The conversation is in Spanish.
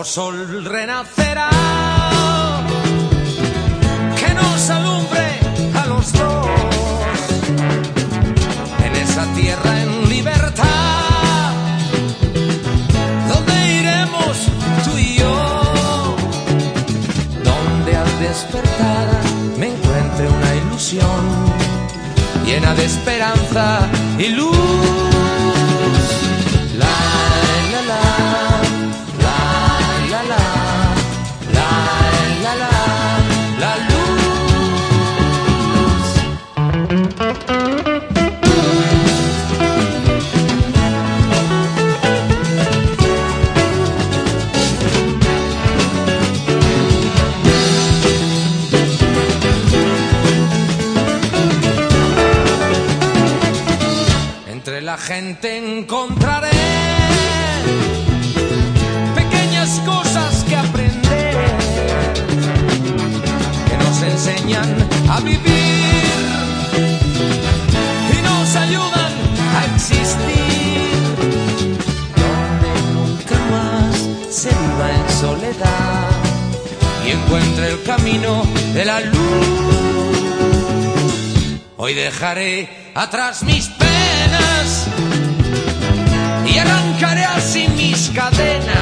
nuevo sol renacerá, que nos alumbre a los dos en esa tierra en libertad, donde iremos tú y yo, donde al despertar me encuentre una ilusión llena de esperanza y luz. La gente encontraré pequeñas cosas que aprender que nos enseñan a vivir y nos ayudan a existir donde nunca más se viva en soledad y encuentre el camino de la luz. Hoy dejaré atrás mis penas y arrancaré así mis cadenas.